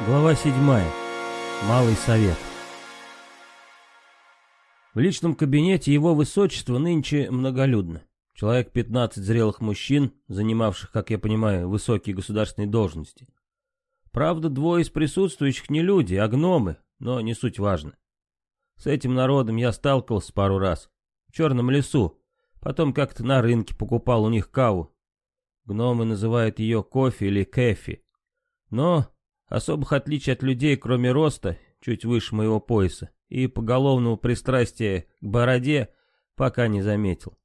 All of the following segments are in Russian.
Глава 7. Малый совет. В личном кабинете его высочества нынче многолюдно. Человек 15 зрелых мужчин, занимавших, как я понимаю, высокие государственные должности. Правда, двое из присутствующих не люди, а гномы, но не суть важно. С этим народом я сталкивался пару раз. В черном лесу. Потом как-то на рынке покупал у них каву. Гномы называют ее кофе или кэфи. Но Особых отличий от людей, кроме роста, чуть выше моего пояса, и поголовного пристрастия к бороде, пока не заметил.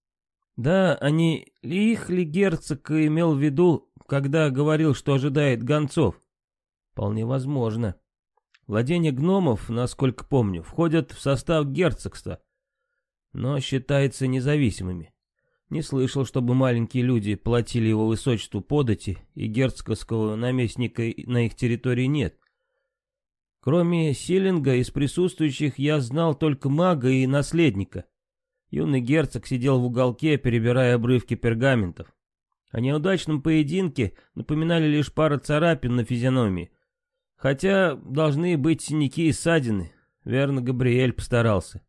Да, они ли их ли герцог имел в виду, когда говорил, что ожидает гонцов? Вполне возможно. Владения гномов, насколько помню, входят в состав герцогства, но считаются независимыми. Не слышал, чтобы маленькие люди платили его высочеству подати, и герцогского наместника на их территории нет. Кроме Силинга, из присутствующих я знал только мага и наследника. Юный герцог сидел в уголке, перебирая обрывки пергаментов. О неудачном поединке напоминали лишь пара царапин на физиономии. Хотя должны быть синяки и ссадины. Верно, Габриэль постарался.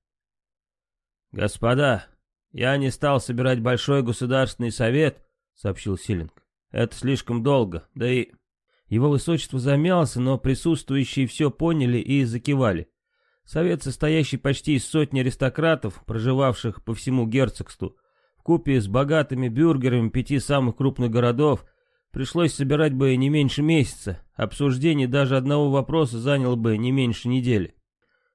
«Господа, «Я не стал собирать большой государственный совет», — сообщил Силинг. «Это слишком долго, да и...» Его высочество замялся, но присутствующие все поняли и закивали. Совет, состоящий почти из сотни аристократов, проживавших по всему герцогству, в купе с богатыми бюргерами пяти самых крупных городов, пришлось собирать бы не меньше месяца, обсуждение даже одного вопроса заняло бы не меньше недели.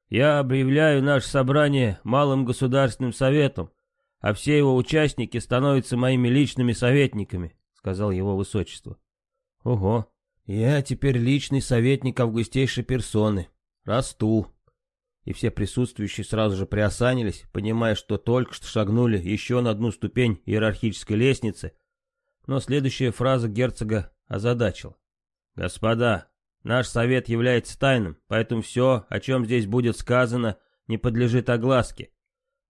Я объявляю наше собрание малым государственным советом, а все его участники становятся моими личными советниками», — сказал его высочество. «Ого, я теперь личный советник августейшей персоны. Расту». И все присутствующие сразу же приосанились, понимая, что только что шагнули еще на одну ступень иерархической лестницы. Но следующая фраза герцога озадачила. «Господа, наш совет является тайным, поэтому все, о чем здесь будет сказано, не подлежит огласке.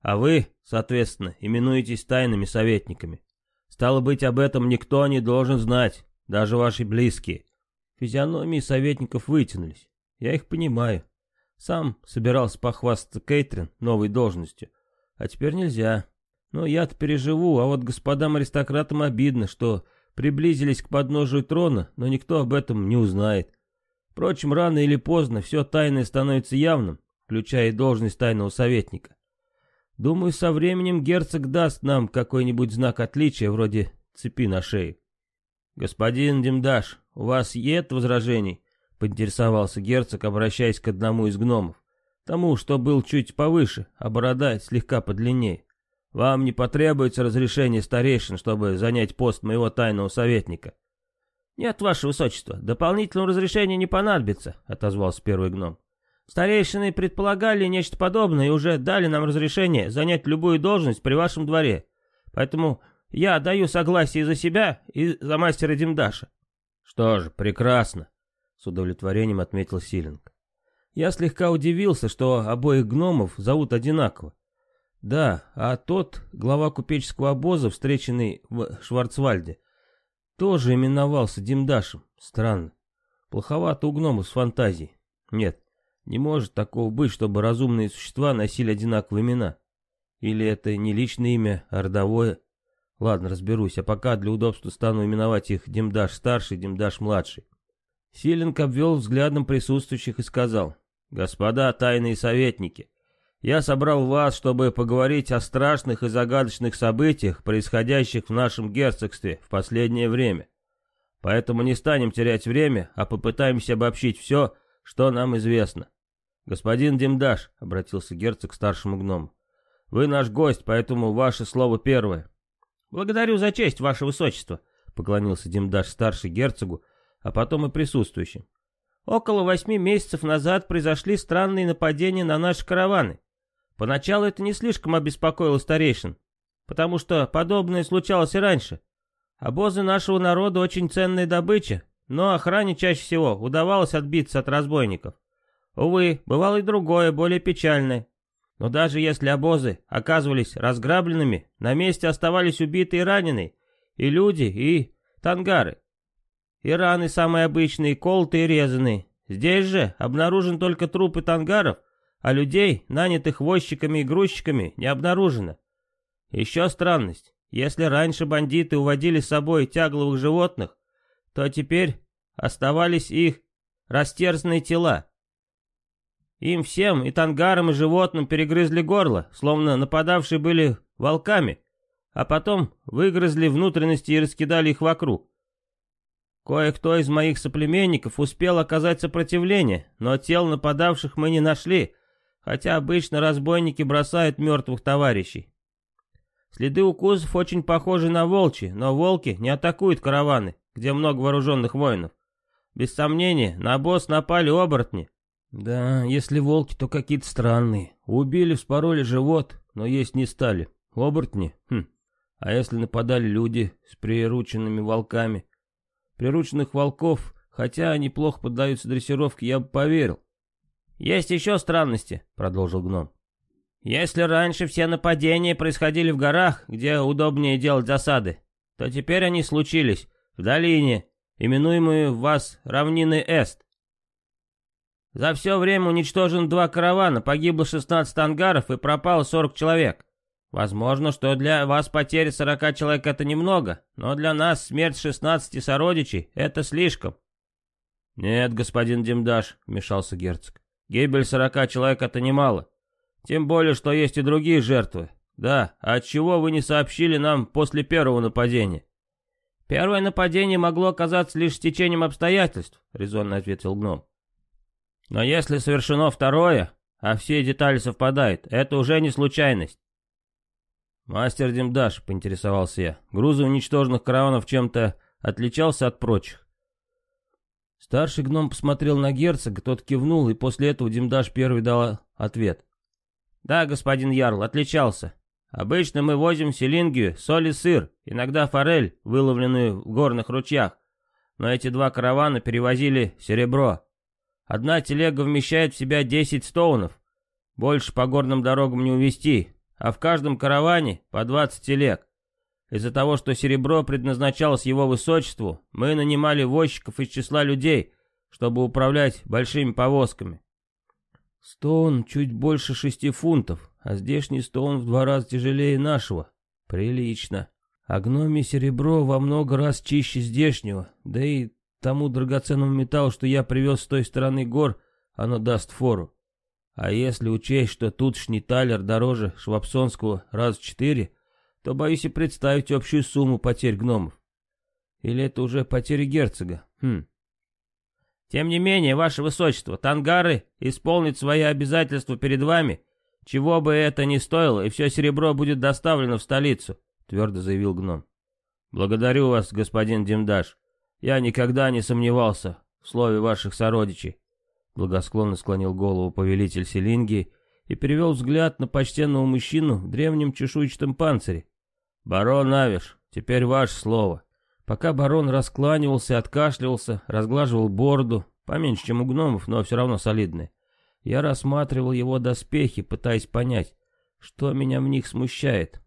А вы, соответственно, именуетесь тайными советниками. Стало быть, об этом никто не должен знать, даже ваши близкие. Физиономии советников вытянулись. Я их понимаю. Сам собирался похвастаться Кейтрин новой должностью. А теперь нельзя. Но я-то переживу, а вот господам аристократам обидно, что приблизились к подножию трона, но никто об этом не узнает. Впрочем, рано или поздно все тайное становится явным, включая и должность тайного советника. Думаю, со временем герцог даст нам какой-нибудь знак отличия, вроде цепи на шее. Господин Демдаш, у вас есть возражений? Поинтересовался герцог, обращаясь к одному из гномов. Тому, что был чуть повыше, а борода слегка подлиннее. Вам не потребуется разрешение старейшин, чтобы занять пост моего тайного советника. Нет, ваше высочество, дополнительного разрешения не понадобится, отозвался первый гном. Старейшины предполагали нечто подобное и уже дали нам разрешение занять любую должность при вашем дворе. Поэтому я даю согласие за себя и за мастера Димдаша. Что же, прекрасно, с удовлетворением отметил Силинг. Я слегка удивился, что обоих гномов зовут одинаково. Да, а тот, глава купеческого обоза, встреченный в Шварцвальде, тоже именовался Димдашем. Странно. Плоховато у гномов с фантазией. Нет, не может такого быть, чтобы разумные существа носили одинаковые имена. Или это не личное имя, а родовое? Ладно, разберусь, а пока для удобства стану именовать их Демдаш-старший, Демдаш-младший. Силинг обвел взглядом присутствующих и сказал, «Господа тайные советники, я собрал вас, чтобы поговорить о страшных и загадочных событиях, происходящих в нашем герцогстве в последнее время. Поэтому не станем терять время, а попытаемся обобщить все, что нам известно. «Господин Демдаш», — обратился герцог к старшему гному, — «вы наш гость, поэтому ваше слово первое». «Благодарю за честь, ваше высочество», — поклонился Демдаш старший герцогу, а потом и присутствующим. «Около восьми месяцев назад произошли странные нападения на наши караваны. Поначалу это не слишком обеспокоило старейшин, потому что подобное случалось и раньше. Обозы нашего народа очень ценная добыча, но охране чаще всего удавалось отбиться от разбойников. Увы, бывало и другое, более печальное. Но даже если обозы оказывались разграбленными, на месте оставались убитые и раненые, и люди, и тангары. И раны самые обычные, колотые и резаные. Здесь же обнаружен только трупы тангаров, а людей, нанятых возчиками и грузчиками, не обнаружено. Еще странность. Если раньше бандиты уводили с собой тягловых животных, то теперь оставались их растерзанные тела. Им всем, и тангарам, и животным, перегрызли горло, словно нападавшие были волками, а потом выгрызли внутренности и раскидали их вокруг. Кое-кто из моих соплеменников успел оказать сопротивление, но тел нападавших мы не нашли, хотя обычно разбойники бросают мертвых товарищей. Следы укусов очень похожи на волчьи, но волки не атакуют караваны, где много вооруженных воинов. Без сомнения, на босс напали оборотни. Да, если волки, то какие-то странные. Убили, вспороли живот, но есть не стали. Оборотни? Хм. А если нападали люди с прирученными волками? Прирученных волков, хотя они плохо поддаются дрессировке, я бы поверил. «Есть еще странности», — продолжил гном. «Если раньше все нападения происходили в горах, где удобнее делать засады, то теперь они случились в долине, именуемую вас равниной Эст. За все время уничтожено два каравана, погибло 16 ангаров и пропало 40 человек. Возможно, что для вас потеря 40 человек это немного, но для нас смерть 16 сородичей это слишком. Нет, господин Демдаш, вмешался герцог. Гибель 40 человек это немало. Тем более, что есть и другие жертвы. Да, а чего вы не сообщили нам после первого нападения? Первое нападение могло оказаться лишь течением обстоятельств, резонно ответил гном. Но если совершено второе, а все детали совпадают, это уже не случайность. «Мастер Демдаш», — поинтересовался я, — «грузы уничтоженных караванов чем-то отличался от прочих?» Старший гном посмотрел на герцога, тот кивнул, и после этого Демдаш первый дал ответ. «Да, господин Ярл, отличался. Обычно мы возим в Селингию соль и сыр, иногда форель, выловленную в горных ручьях. Но эти два каравана перевозили серебро. Одна телега вмещает в себя 10 стоунов. Больше по горным дорогам не увезти, а в каждом караване по 20 телег. Из-за того, что серебро предназначалось его высочеству, мы нанимали возчиков из числа людей, чтобы управлять большими повозками. Стоун чуть больше шести фунтов, а здешний стоун в два раза тяжелее нашего. Прилично. А гноми серебро во много раз чище здешнего, да и тому драгоценному металлу, что я привез с той стороны гор, оно даст фору. А если учесть, что тутшний талер дороже швабсонского раз в четыре, то боюсь и представить общую сумму потерь гномов. Или это уже потери герцога? Хм. Тем не менее, ваше высочество, тангары исполнят свои обязательства перед вами, чего бы это ни стоило, и все серебро будет доставлено в столицу, твердо заявил гном. Благодарю вас, господин Демдаш. Я никогда не сомневался в слове ваших сородичей. Благосклонно склонил голову повелитель Селинги и перевел взгляд на почтенного мужчину в древнем чешуйчатом панцире. «Барон Авиш, теперь ваше слово». Пока барон раскланивался, откашливался, разглаживал бороду, поменьше, чем у гномов, но все равно солидные, я рассматривал его доспехи, пытаясь понять, что меня в них смущает.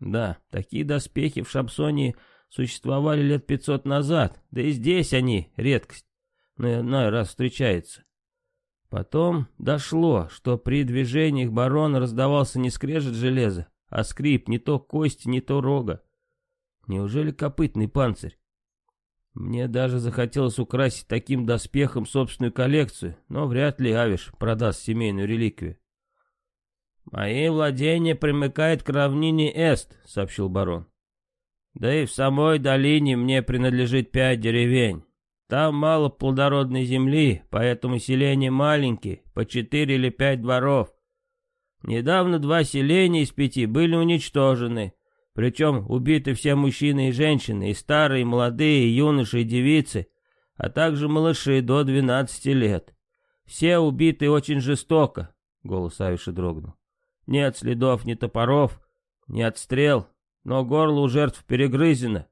Да, такие доспехи в Шапсонии существовали лет пятьсот назад, да и здесь они редкость, но иной раз встречаются. Потом дошло, что при движениях барона раздавался не скрежет железа, а скрип не то кости, не то рога. Неужели копытный панцирь? Мне даже захотелось украсить таким доспехом собственную коллекцию, но вряд ли Авиш продаст семейную реликвию. «Мои владения примыкают к равнине Эст», — сообщил барон. «Да и в самой долине мне принадлежит пять деревень. Там мало плодородной земли, поэтому селения маленькие, по четыре или пять дворов. Недавно два селения из пяти были уничтожены, причем убиты все мужчины и женщины, и старые, и молодые, и юноши, и девицы, а также малыши до 12 лет. Все убиты очень жестоко, голос Авиши дрогнул. Нет следов ни топоров, ни отстрел, но горло у жертв перегрызено,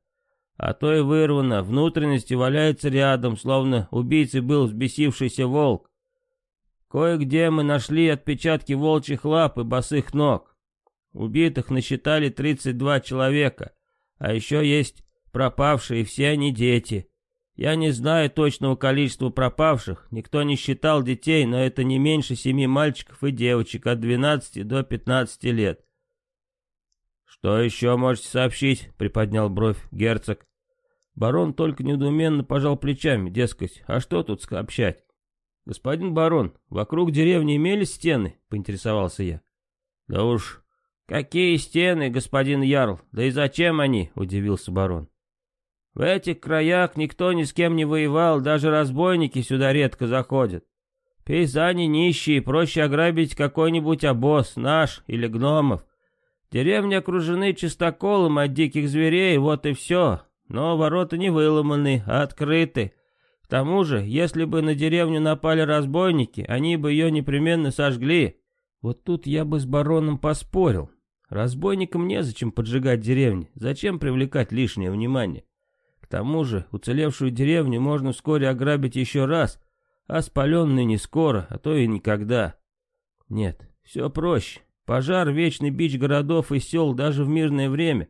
а то и вырвано, внутренности валяется рядом, словно убийцей был взбесившийся волк. Кое-где мы нашли отпечатки волчьих лап и босых ног. Убитых насчитали 32 человека, а еще есть пропавшие, все они дети. Я не знаю точного количества пропавших, никто не считал детей, но это не меньше семи мальчиков и девочек от 12 до 15 лет. «Что еще можете сообщить?» — приподнял бровь герцог. Барон только недоуменно пожал плечами, дескать, а что тут сообщать? «Господин барон, вокруг деревни имелись стены?» — поинтересовался я. «Да уж, какие стены, господин Ярл, да и зачем они?» — удивился барон. В этих краях никто ни с кем не воевал, даже разбойники сюда редко заходят. Пейзани нищие, проще ограбить какой-нибудь обоз, наш или гномов. Деревни окружены чистоколом от диких зверей, вот и все. Но ворота не выломаны, а открыты. К тому же, если бы на деревню напали разбойники, они бы ее непременно сожгли. Вот тут я бы с бароном поспорил. Разбойникам незачем поджигать деревни, зачем привлекать лишнее внимание тому же уцелевшую деревню можно вскоре ограбить еще раз, а спаленную не скоро, а то и никогда. Нет, все проще. Пожар — вечный бич городов и сел даже в мирное время,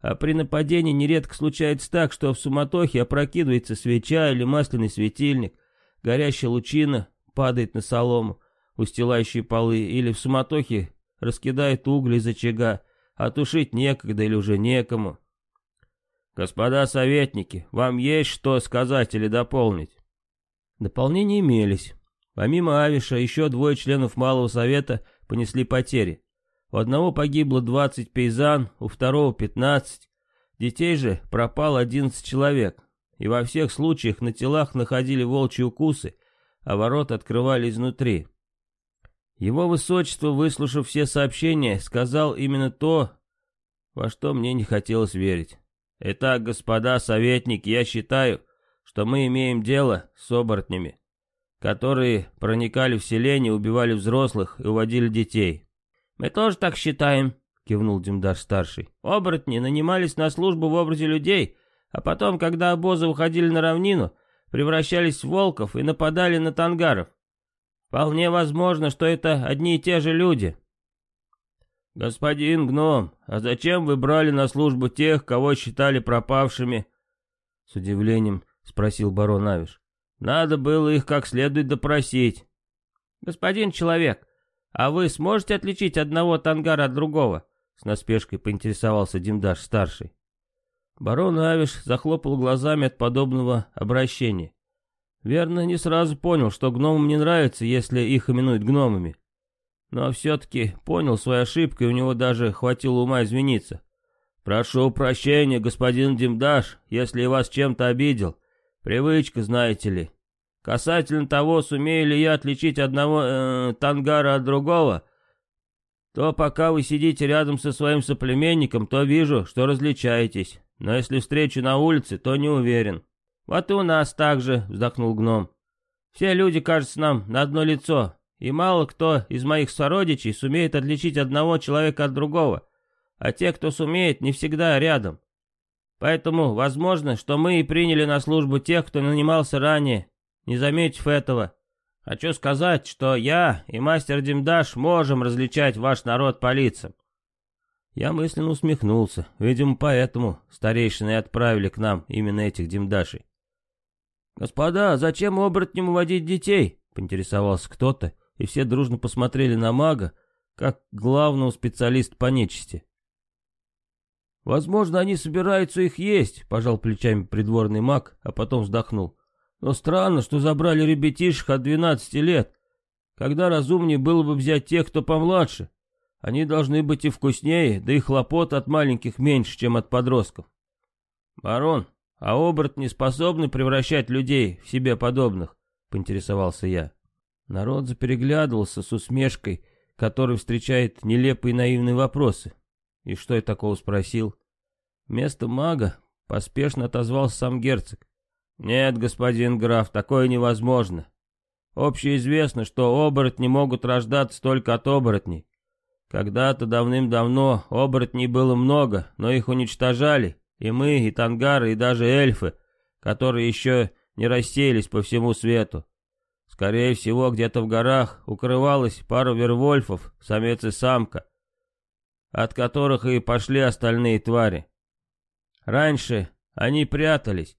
а при нападении нередко случается так, что в суматохе опрокидывается свеча или масляный светильник, горящая лучина падает на солому, устилающие полы, или в суматохе раскидает угли из очага, а тушить некогда или уже некому. «Господа советники, вам есть что сказать или дополнить?» Дополнения имелись. Помимо Авиша, еще двое членов Малого Совета понесли потери. У одного погибло 20 пейзан, у второго 15. Детей же пропало 11 человек. И во всех случаях на телах находили волчьи укусы, а ворота открывали изнутри. Его высочество, выслушав все сообщения, сказал именно то, во что мне не хотелось верить. Итак, господа советники, я считаю, что мы имеем дело с оборотнями, которые проникали в селение, убивали взрослых и уводили детей. Мы тоже так считаем, кивнул Димдаш-старший. Оборотни нанимались на службу в образе людей, а потом, когда обозы уходили на равнину, превращались в волков и нападали на тангаров. Вполне возможно, что это одни и те же люди. «Господин гном, а зачем вы брали на службу тех, кого считали пропавшими?» С удивлением спросил барон Авиш. «Надо было их как следует допросить». «Господин человек, а вы сможете отличить одного тангара от другого?» С наспешкой поинтересовался Димдаш-старший. Барон Авиш захлопал глазами от подобного обращения. Верно, не сразу понял, что гномам не нравится, если их именуют гномами но все-таки понял свою ошибку, и у него даже хватило ума извиниться. «Прошу прощения, господин Димдаш, если я вас чем-то обидел. Привычка, знаете ли. Касательно того, сумею ли я отличить одного э, тангара от другого, то пока вы сидите рядом со своим соплеменником, то вижу, что различаетесь. Но если встречу на улице, то не уверен». «Вот и у нас так же», — вздохнул гном. «Все люди, кажется, нам на одно лицо, и мало кто из моих сородичей сумеет отличить одного человека от другого, а те, кто сумеет, не всегда рядом. Поэтому возможно, что мы и приняли на службу тех, кто нанимался ранее, не заметив этого. Хочу сказать, что я и мастер Димдаш можем различать ваш народ по лицам. Я мысленно усмехнулся. Видимо, поэтому старейшины отправили к нам именно этих Димдашей. «Господа, зачем оборотням уводить детей?» — поинтересовался кто-то, и все дружно посмотрели на мага, как главного специалиста по нечисти. «Возможно, они собираются их есть», — пожал плечами придворный маг, а потом вздохнул. «Но странно, что забрали ребятишек от двенадцати лет, когда разумнее было бы взять тех, кто помладше. Они должны быть и вкуснее, да и хлопот от маленьких меньше, чем от подростков». «Барон, а оборотни способны превращать людей в себе подобных?» — поинтересовался я. Народ запереглядывался с усмешкой, который встречает нелепые наивные вопросы. И что я такого спросил? Вместо мага поспешно отозвался сам герцог. «Нет, господин граф, такое невозможно. Общеизвестно, что оборотни могут рождаться только от оборотней. Когда-то давным-давно оборотней было много, но их уничтожали, и мы, и тангары, и даже эльфы, которые еще не рассеялись по всему свету. Скорее всего, где-то в горах укрывалась пара вервольфов, самец и самка, от которых и пошли остальные твари. Раньше они прятались,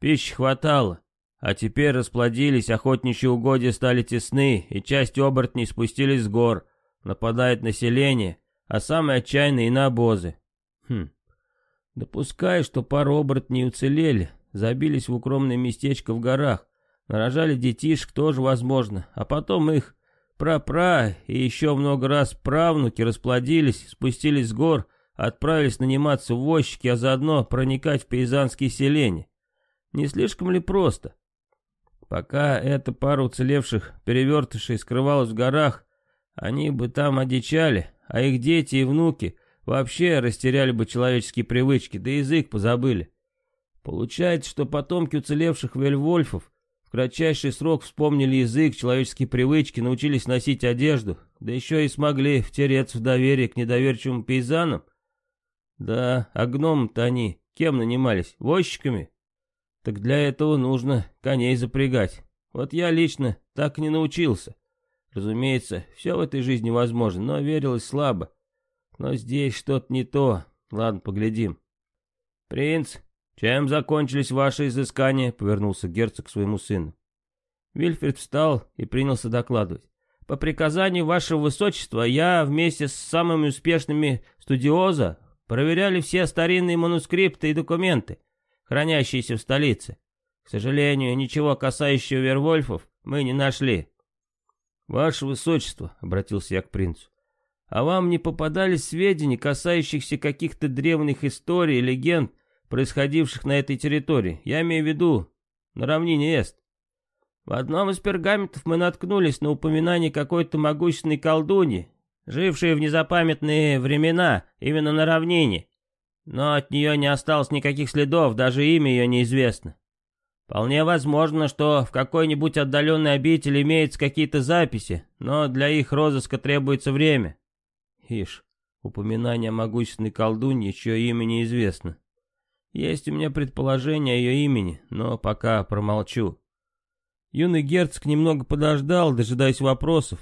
Пищи хватало, а теперь расплодились, охотничьи угодья стали тесны, и часть оборотней спустились с гор, нападает население, а самые отчаянные и на обозы. Хм, допускаю, что пару оборотней уцелели, забились в укромное местечко в горах, нарожали детишек, тоже возможно, а потом их пра-пра и еще много раз правнуки расплодились, спустились с гор, отправились наниматься в возчики, а заодно проникать в пейзанские селения. Не слишком ли просто? Пока эта пара уцелевших перевертышей скрывалась в горах, они бы там одичали, а их дети и внуки вообще растеряли бы человеческие привычки, да язык позабыли. Получается, что потомки уцелевших вельвольфов в кратчайший срок вспомнили язык, человеческие привычки, научились носить одежду, да еще и смогли втереться в доверие к недоверчивым пейзанам. Да, а гном-то они кем нанимались? Возчиками? Так для этого нужно коней запрягать. Вот я лично так не научился. Разумеется, все в этой жизни возможно, но верилось слабо. Но здесь что-то не то. Ладно, поглядим. Принц, чем закончились ваши изыскания? Повернулся герцог к своему сыну. Вильфред встал и принялся докладывать. По приказанию вашего высочества я вместе с самыми успешными студиоза проверяли все старинные манускрипты и документы, хранящиеся в столице. К сожалению, ничего касающего Вервольфов мы не нашли. «Ваше Высочество», — обратился я к принцу, — «а вам не попадались сведения, касающихся каких-то древних историй легенд, происходивших на этой территории? Я имею в виду на равнине Эст». В одном из пергаментов мы наткнулись на упоминание какой-то могущественной колдуньи, жившей в незапамятные времена именно на равнине, но от нее не осталось никаких следов, даже имя ее неизвестно. Вполне возможно, что в какой-нибудь отдаленной обители имеются какие-то записи, но для их розыска требуется время. Ишь, упоминание о могущественной колдунье, чье имя неизвестно. Есть у меня предположение о ее имени, но пока промолчу. Юный герцог немного подождал, дожидаясь вопросов,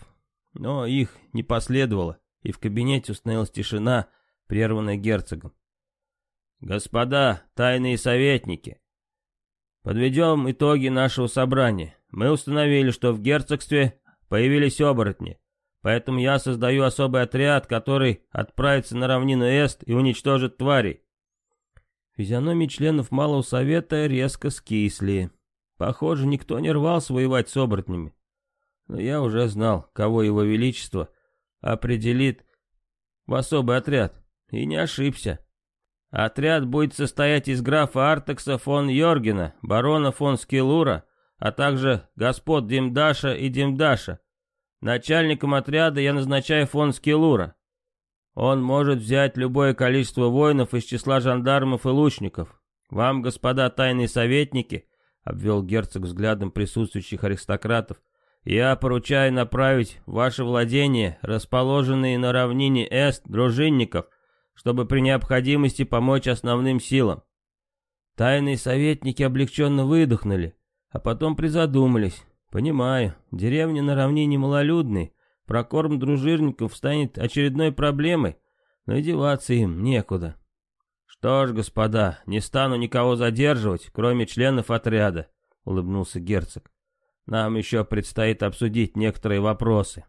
но их не последовало, и в кабинете установилась тишина, прерванная герцогом. «Господа, тайные советники!» Подведем итоги нашего собрания. Мы установили, что в герцогстве появились оборотни, поэтому я создаю особый отряд, который отправится на равнину Эст и уничтожит тварей. Физиономии членов Малого Совета резко скисли. Похоже, никто не рвался воевать с оборотнями. Но я уже знал, кого его величество определит в особый отряд, и не ошибся. Отряд будет состоять из графа Артекса фон Йоргена, барона фон Скилура, а также господ Димдаша и Димдаша. Начальником отряда я назначаю фон Скилура. Он может взять любое количество воинов из числа жандармов и лучников. Вам, господа тайные советники, обвел герцог взглядом присутствующих аристократов, я поручаю направить ваше владение, расположенные на равнине Эст, дружинников, чтобы при необходимости помочь основным силам. Тайные советники облегченно выдохнули, а потом призадумались. Понимаю, деревня на равнине малолюдной, прокорм дружинников станет очередной проблемой, но и деваться им некуда. Что ж, господа, не стану никого задерживать, кроме членов отряда, улыбнулся герцог. Нам еще предстоит обсудить некоторые вопросы.